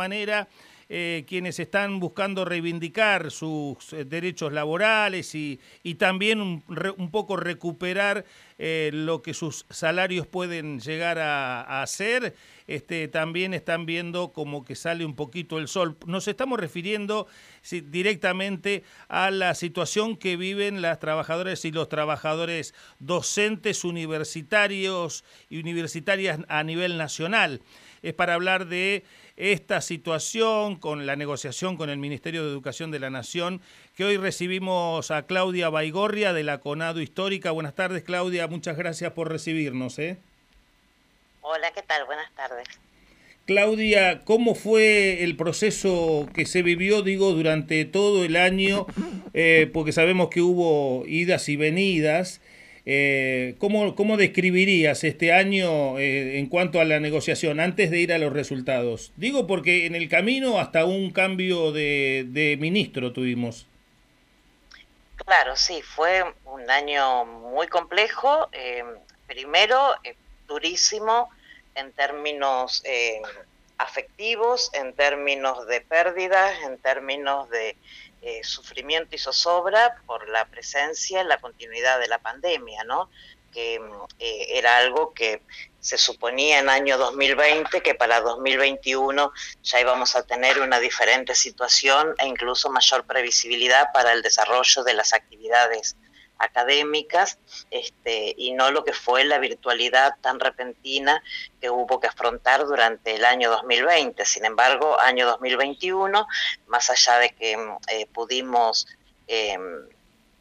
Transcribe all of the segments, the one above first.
manera eh, quienes están buscando reivindicar sus eh, derechos laborales y, y también un, poco recuperar eh, lo que sus salarios pueden llegar a, hacer, este, también están viendo como que sale un poquito el sol. Nos estamos refiriendo directamente a la situación que viven las trabajadoras y los trabajadores docentes universitarios y universitarias a nivel nacional. Es para hablar de esta situación con la negociación con el Ministerio de Educación de la Nación, que hoy recibimos a Claudia Baigorria de la CONADO Histórica. Buenas tardes, Claudia, muchas gracias por recibirnos. ¿eh? Hola, ¿qué tal? Buenas tardes. Claudia, ¿cómo fue el proceso que se vivió, digo, durante todo el año? Eh, porque sabemos que hubo idas y venidas. Eh, ¿cómo, ¿Cómo describirías este año eh, en cuanto a la negociación antes de ir a los resultados? Digo porque en el camino hasta un cambio de, de ministro tuvimos. Claro, sí, fue un año muy complejo. Eh, primero, eh, durísimo en términos afectivos, en términos de pérdidas, en términos de eh, sufrimiento y zozobra por la presencia y la continuidad de la pandemia, ¿no? que eh, era algo que se suponía en año 2020 que para 2021 ya íbamos a tener una diferente situación e incluso mayor previsibilidad para el desarrollo de las actividades académicas este, y no lo que fue la virtualidad tan repentina que hubo que afrontar durante el año 2020. Sin embargo, año 2021, más allá de que eh, pudimos eh,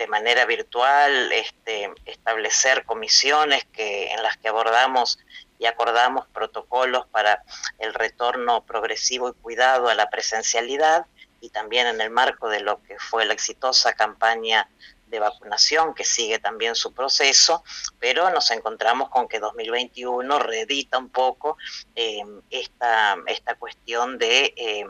de manera virtual este, establecer comisiones que, en las que abordamos y acordamos protocolos para el retorno progresivo y cuidado a la presencialidad y también en el marco de lo que fue la exitosa campaña de vacunación que sigue también su proceso, pero nos encontramos con que 2021 reedita un poco eh, esta, esta cuestión de eh,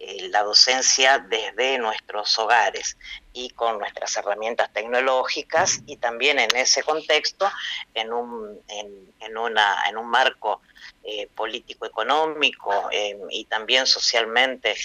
eh, la docencia desde nuestros hogares y con nuestras herramientas tecnológicas y también en ese contexto, en un, en, una, en un marco político-económico y también socialmente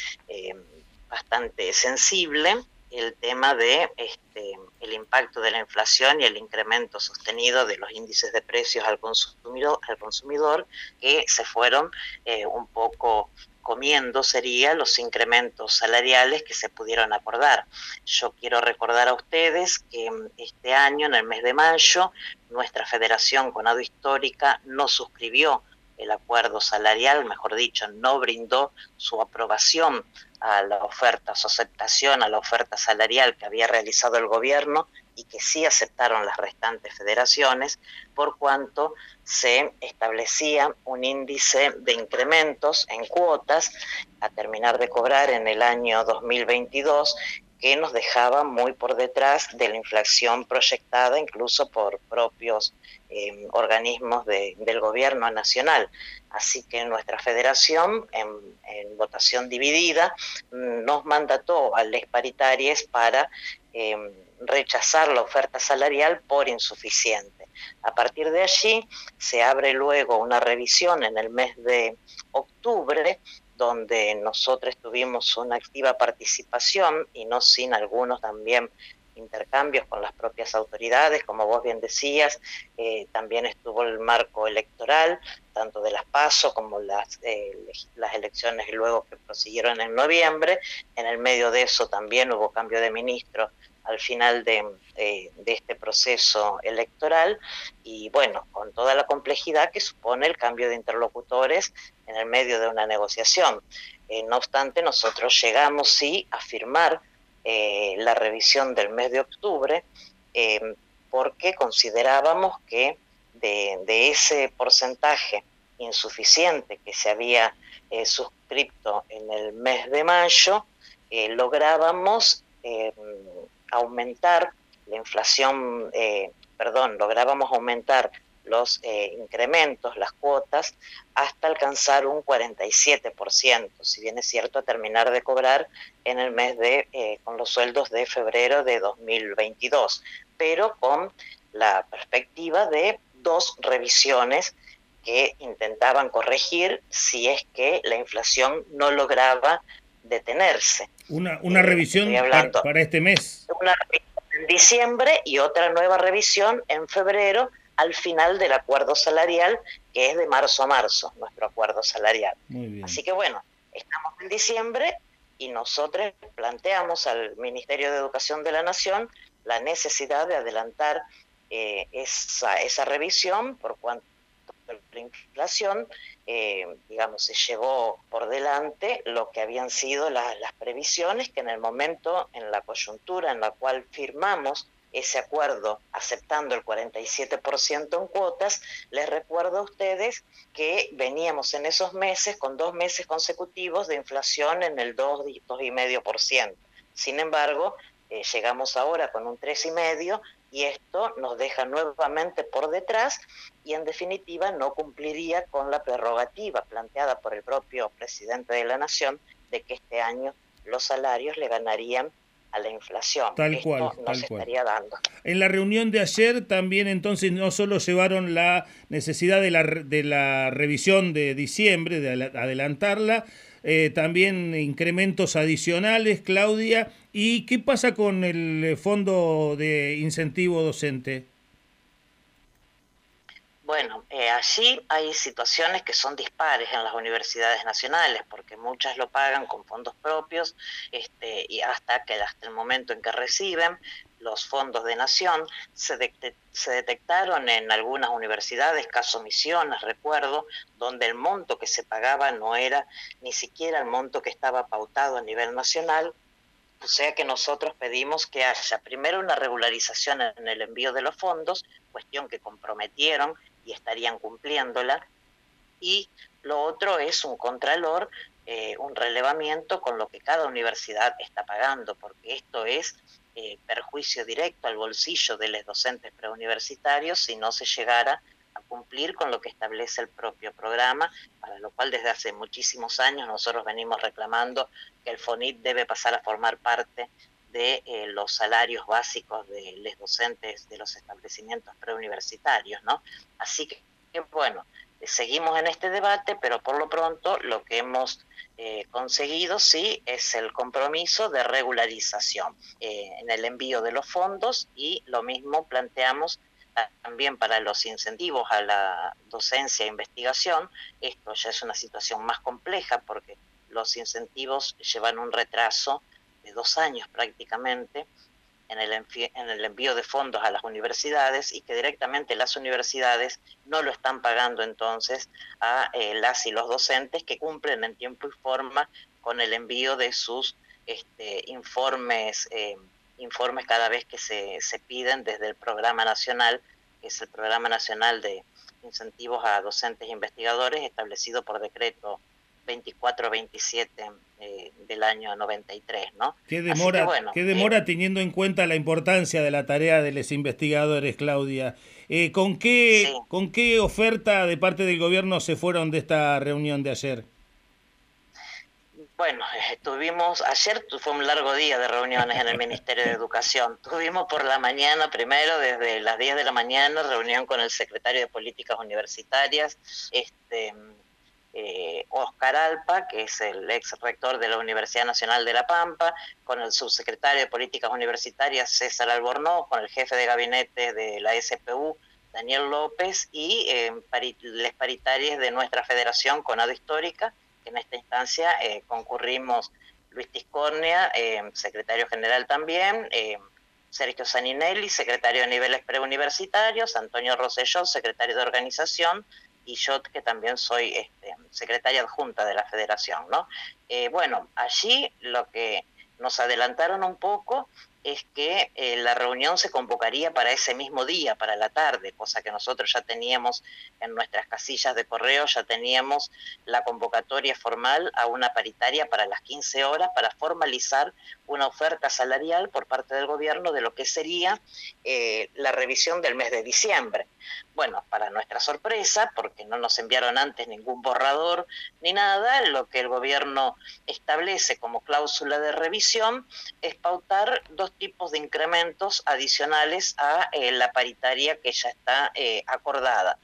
bastante sensible, el tema de este, el impacto de la inflación y el incremento sostenido de los índices de precios al consumidor, al consumidor que se fueron eh, un poco comiendo sería los incrementos salariales que se pudieron acordar. Yo quiero recordar a ustedes que este año, en el mes de mayo, nuestra Federación Conado Histórica no suscribió el acuerdo salarial, mejor dicho, no brindó su aprobación a la oferta, su aceptación a la oferta salarial que había realizado el gobierno y que sí aceptaron las restantes federaciones, por cuanto se establecía un índice de incrementos en cuotas a terminar de cobrar en el año 2022 que nos dejaba muy por detrás de la inflación proyectada incluso por propios eh, organismos de, del gobierno nacional. Así que nuestra federación, en, votación dividida, nos mandató a les paritarias para eh, rechazar la oferta salarial por insuficiente. A partir de allí se abre luego una revisión en el mes de octubre donde nosotros tuvimos una activa participación y no sin algunos también intercambios con las propias autoridades, como vos bien decías, eh, también estuvo el marco electoral, tanto de las PASO como las, eh, las elecciones luego que prosiguieron en noviembre. En el medio de eso también hubo cambio de ministro al final de, eh, de, este proceso electoral y bueno, con toda la complejidad que supone el cambio de interlocutores en el medio de una negociación. Eh, no obstante, nosotros llegamos sí a firmar eh, la revisión del mes de octubre eh, porque considerábamos que de, ese porcentaje insuficiente que se había suscrito en el mes de mayo, lográbamos aumentar la inflación, eh, perdón, lográbamos aumentar los eh, incrementos, las cuotas, hasta alcanzar un 47%, si bien es cierto terminar de cobrar en el mes de, eh, con los sueldos de febrero de 2022, pero con la perspectiva de dos revisiones que intentaban corregir si es que la inflación no lograba detenerse. Una, una eh, revisión para, este mes. Una en diciembre y otra nueva revisión en febrero al final del acuerdo salarial, que es de marzo a marzo, nuestro acuerdo salarial. Así que bueno, estamos en diciembre y nosotros planteamos al Ministerio de Educación de la Nación la necesidad de adelantar eh, esa, esa revisión por cuanto la inflación, eh, digamos, se llevó por delante lo que habían sido las previsiones que en el momento, en la coyuntura en la cual firmamos ese acuerdo aceptando el 47% en cuotas, les recuerdo a ustedes que veníamos en esos meses con dos meses consecutivos de inflación en el 2, 2,5%. Sin embargo, eh, llegamos ahora con un 3,5% y esto nos deja nuevamente por detrás y en definitiva no cumpliría con la prerrogativa planteada por el propio presidente de la Nación de que este año los salarios le ganarían a la inflación. Tal cual, no se estaría dando. En la reunión de ayer también entonces no solo llevaron la necesidad de la, de la revisión de diciembre, de adelantarla, eh, también incrementos adicionales, Claudia. ¿Y qué pasa con el fondo de incentivo docente? Bueno, eh, allí hay situaciones que son dispares en las universidades nacionales, porque muchas lo pagan con fondos propios este, y hasta que hasta el momento en que reciben los fondos de nación se, se detectaron en algunas universidades, caso Misiones, recuerdo, donde el monto que se pagaba no era ni siquiera el monto que estaba pautado a nivel nacional, o sea que nosotros pedimos que haya primero una regularización en el envío de los fondos, cuestión que comprometieron y estarían cumpliéndola. Y lo otro es un contralor, eh, un relevamiento con lo que cada universidad está pagando, porque esto es eh, perjuicio directo al bolsillo de los docentes preuniversitarios si no se llegara a cumplir con lo que establece el propio programa, para lo cual desde hace muchísimos años nosotros venimos reclamando que el FONIT debe pasar a formar parte de eh, los salarios básicos de los docentes de los establecimientos preuniversitarios, ¿no? Así que, bueno, seguimos en este debate, pero por lo pronto lo que hemos eh, conseguido, sí, es el compromiso de regularización eh, en el envío de los fondos y lo mismo planteamos también para los incentivos a la docencia e investigación. Esto ya es una situación más compleja porque los incentivos llevan un retraso dos años prácticamente en el, en el envío de fondos a las universidades y que directamente las universidades no lo están pagando entonces a eh, las y los docentes que cumplen en tiempo y forma con el envío de sus este, informes, eh, informes cada vez que se, se piden desde el programa nacional, que es el programa nacional de incentivos a docentes e investigadores establecido por decreto 24-27 eh, del año 93, ¿no? ¿Qué demora, ¿qué demora eh, teniendo en cuenta la importancia de la tarea de los investigadores, Claudia? Eh, ¿con, qué, ¿Con qué oferta de parte del gobierno se fueron de esta reunión de ayer? Bueno, tuvimos, ayer fue un largo día de reuniones en el Ministerio de Educación. Tuvimos por la mañana, primero desde las 10 de la mañana, reunión con el secretario de Políticas Universitarias, este, eh, Oscar Alpa, que es el ex rector de la Universidad Nacional de La Pampa, con el subsecretario de Políticas Universitarias César Albornoz, con el jefe de gabinete de la SPU, Daniel López, y eh, les paritarias de nuestra federación Conado Histórica, que en esta instancia eh, concurrimos Luis Tiscornia, eh, secretario general también, Sergio Saninelli, secretario de niveles preuniversitarios, Antonio Rosselló, secretario de organización, y yo que también soy este, secretaria adjunta de la federación, ¿no? Eh, bueno, allí lo que nos adelantaron un poco es que eh, la reunión se convocaría para ese mismo día, para la tarde, cosa que nosotros ya teníamos en nuestras casillas de correo, ya teníamos la convocatoria formal a una paritaria para las 15 horas para formalizar una oferta salarial por parte del gobierno de lo que sería eh, la revisión del mes de diciembre. Bueno, para nuestra sorpresa, porque no nos enviaron antes ningún borrador ni nada, lo que el gobierno establece como cláusula de revisión es pautar dos tipos de incrementos adicionales a eh, la paritaria que ya está eh, acordada.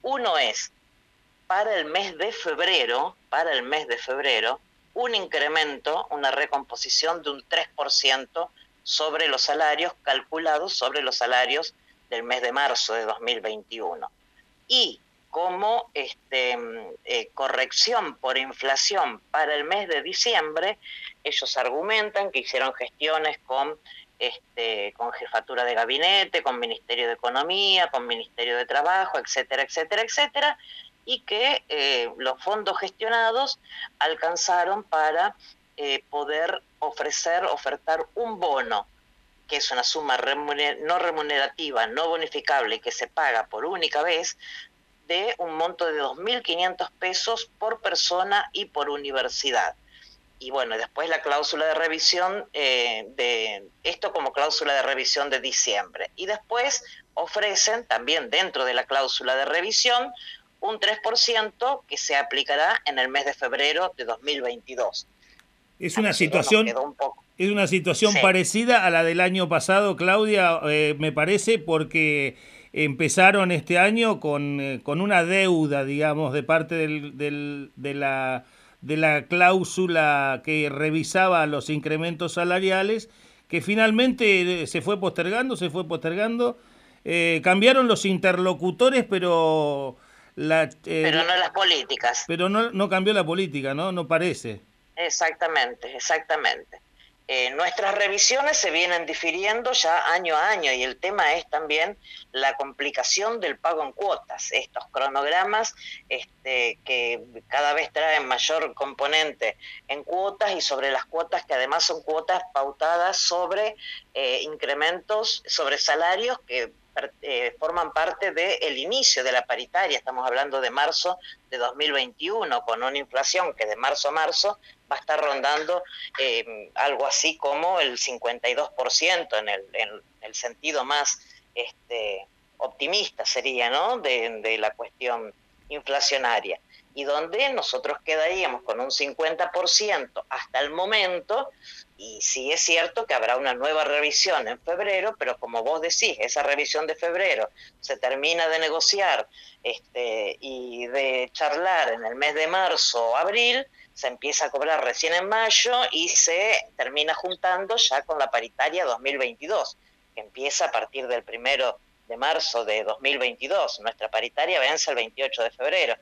Uno es para el mes de febrero, para el mes de febrero, un incremento, una recomposición de un 3% sobre los salarios calculados sobre los salarios del mes de marzo de 2021. Y como este, eh, corrección por inflación para el mes de diciembre, ellos argumentan que hicieron gestiones con, este, con jefatura de gabinete, con Ministerio de Economía, con Ministerio de Trabajo, etcétera, etcétera, etcétera, y que eh, los fondos gestionados alcanzaron para eh, poder ofrecer, ofertar un bono, que es una suma no remunerativa, no bonificable, que se paga por única vez, de un monto de 2.500 pesos por persona y por universidad. Y bueno, después la cláusula de revisión eh, de esto como cláusula de revisión de diciembre. Y después ofrecen también dentro de la cláusula de revisión un 3% que se aplicará en el mes de febrero de 2022. Es una situación es una situación parecida a la del año pasado, Claudia, eh, me parece, porque empezaron este año con, eh, con una deuda, digamos, de parte del, del, de, la, de la cláusula que revisaba los incrementos salariales, que finalmente eh, se fue postergando, se fue postergando. cambiaron los interlocutores, pero la, pero no las políticas. Pero no, no cambió la política, ¿no? No parece. Exactamente, exactamente. Eh, nuestras revisiones se vienen difiriendo ya año a año y el tema es también la complicación del pago en cuotas, estos cronogramas este, que cada vez traen mayor componente en cuotas y sobre las cuotas que además son cuotas pautadas sobre eh, incrementos, sobre salarios que eh, forman parte del inicio de la paritaria, estamos hablando de marzo de 2021, con una inflación que de marzo a marzo va a estar rondando eh, algo así como el 52% en el, en el sentido más este, optimista sería, ¿no? De, de la cuestión inflacionaria. Y donde nosotros quedaríamos con un 50% hasta el momento y sí es cierto que habrá una nueva revisión en febrero, pero como vos decís, esa revisión de febrero se termina de negociar este, y de charlar en el mes de marzo o abril, se empieza a cobrar recién en mayo y se termina juntando ya con la paritaria 2022, que empieza a partir del primero de marzo de 2022. Nuestra paritaria vence el 28 de febrero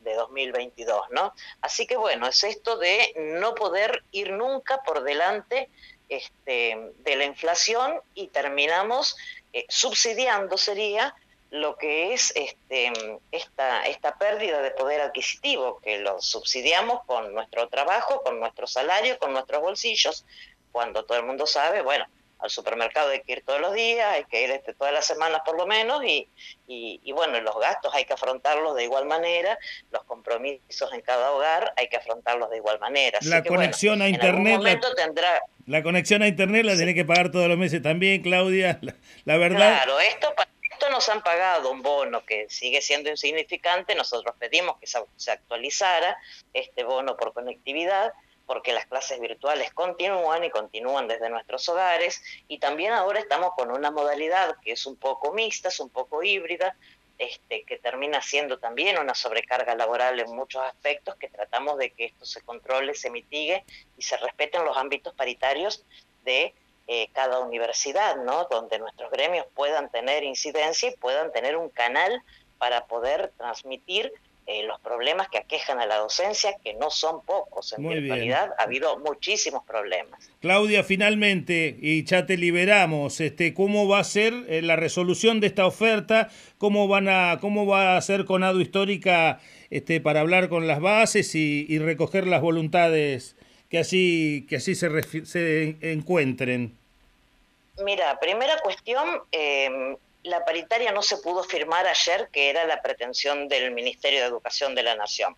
de 2022, ¿no? Así que bueno, es esto de no poder ir nunca por delante este, de la inflación y terminamos eh, subsidiando, sería lo que es este, esta, esta pérdida de poder adquisitivo, que lo subsidiamos con nuestro trabajo, con nuestro salario, con nuestros bolsillos, cuando todo el mundo sabe, bueno, al supermercado hay que ir todos los días, hay que ir este, todas las semanas por lo menos, y, y, bueno, los gastos hay que afrontarlos de igual manera, los compromisos en cada hogar hay que afrontarlos de igual manera. la conexión a internet. La, tendrá... la conexión a internet la tiene que pagar todos los meses también, Claudia. La, verdad. Claro, esto esto nos han pagado un bono que sigue siendo insignificante, nosotros pedimos que se actualizara este bono por conectividad, porque las clases virtuales continúan y continúan desde nuestros hogares y también ahora estamos con una modalidad que es un poco mixta, es un poco híbrida, este, que termina siendo también una sobrecarga laboral en muchos aspectos, que tratamos de que esto se controle, se mitigue y se respeten los ámbitos paritarios de eh, cada universidad, ¿no? donde nuestros gremios puedan tener incidencia y puedan tener un canal para poder transmitir eh, los problemas que aquejan a la docencia, que no son pocos. En realidad ha habido muchísimos problemas. Claudia, finalmente, y ya te liberamos, este, ¿cómo va a ser eh, la resolución de esta oferta? ¿Cómo, van a, cómo va a ser Conado Histórica este, para hablar con las bases y, recoger las voluntades que así, que así se, se encuentren? Mira, primera cuestión, eh, la paritaria no se pudo firmar ayer, que era la pretensión del Ministerio de Educación de la Nación,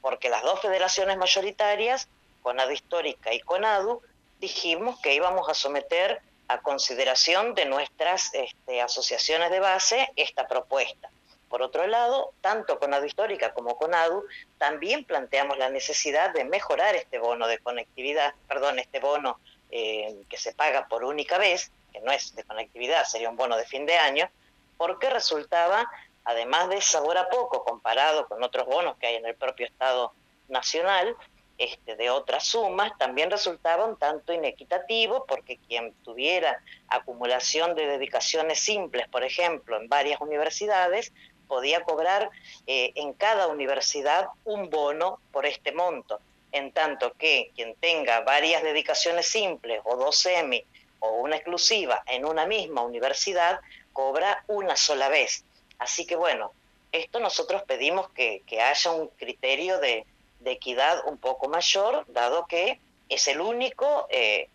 porque las dos federaciones mayoritarias, CONADU Histórica y CONADU, dijimos que íbamos a someter a consideración de nuestras este, asociaciones de base esta propuesta. Por otro lado, tanto CONADU Histórica como CONADU también planteamos la necesidad de mejorar este bono de conectividad, perdón, este bono eh, que se paga por única vez, que no es de conectividad, sería un bono de fin de año, porque resultaba además de sabor a poco comparado con otros bonos que hay en el propio Estado Nacional, este, de otras sumas, también resultaba un tanto inequitativo porque quien tuviera acumulación de dedicaciones simples, por ejemplo, en varias universidades, podía cobrar eh, en cada universidad un bono por este monto, en tanto que quien tenga varias dedicaciones simples o dos semi o una exclusiva en una misma universidad cobra una sola vez. Así que bueno, esto nosotros pedimos que, haya un criterio de, equidad un poco mayor, dado que es el único eh,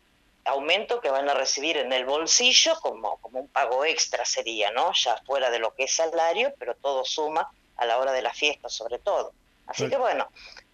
aumento que van a recibir en el bolsillo como, como un pago extra sería, ¿no? Ya fuera de lo que es salario, pero todo suma a la hora de la fiesta sobre todo. Así que bueno,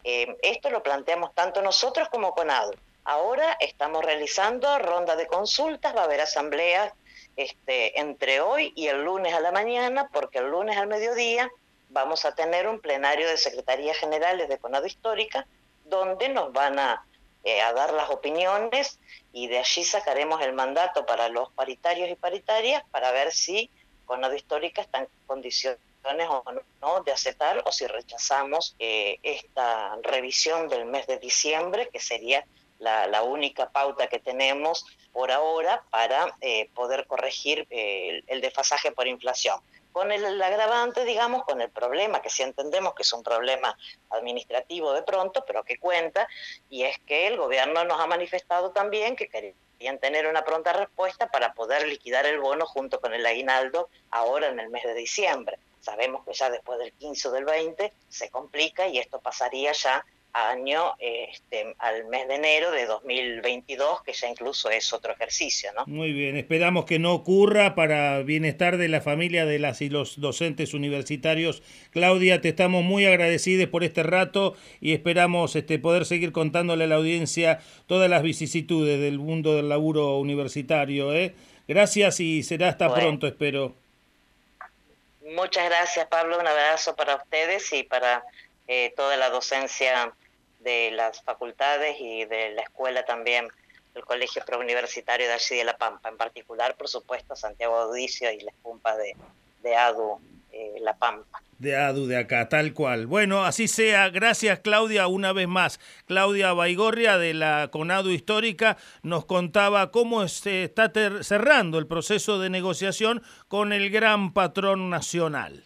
eh, esto lo planteamos tanto nosotros como con ADU. Ahora estamos realizando ronda de consultas, va a haber asambleas este, entre hoy y el lunes a la mañana, porque el lunes al mediodía vamos a tener un plenario de Secretarías Generales de Conado Histórica, donde nos van a eh, a dar las opiniones y de allí sacaremos el mandato para los paritarios y paritarias para ver si con la histórica está en condiciones o no de aceptar o si rechazamos eh, esta revisión del mes de diciembre, que sería la, única pauta que tenemos por ahora para eh, poder corregir el desfasaje por inflación con el, agravante, digamos, con el problema, que sí entendemos que es un problema administrativo de pronto, pero que cuenta, y es que el gobierno nos ha manifestado también que querían tener una pronta respuesta para poder liquidar el bono junto con el aguinaldo ahora en el mes de diciembre. Sabemos que ya después del 15 o del 20 se complica y esto pasaría ya año este, al mes de enero de 2022, que ya incluso es otro ejercicio. ¿no? Muy bien, esperamos que no ocurra para bienestar de la familia de las y los docentes universitarios. Claudia, te estamos muy agradecidos por este rato y esperamos este, poder seguir contándole a la audiencia todas las vicisitudes del mundo del laburo universitario. ¿eh? Gracias y será hasta pronto, espero. Muchas gracias, Pablo. Un abrazo para ustedes y para eh, toda la docencia de las facultades y de la escuela también, el Colegio Preuniversitario de allí de La Pampa, en particular, por supuesto, Santiago Audicio y la espumpa de, de ADU eh, La Pampa. De ADU de acá, tal cual. Bueno, así sea. Gracias, Claudia, una vez más. Claudia Baigorria de la CONADU Histórica nos contaba cómo se está cerrando el proceso de negociación con el gran patrón nacional.